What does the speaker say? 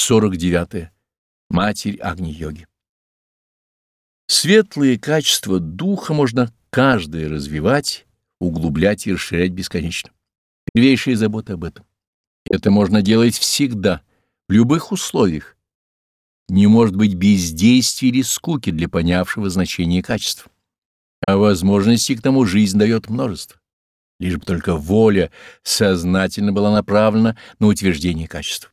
49. -е. Матерь Агни-йоги. Светлые качества духа можно каждое развивать, углублять и расширять бесконечно. Первейшая забота об этом. Это можно делать всегда, в любых условиях. Не может быть бездействия или скуки для понявшего значение качеств. А возможностей к тому жизнь дает множество. Лишь бы только воля сознательно была направлена на утверждение качеств.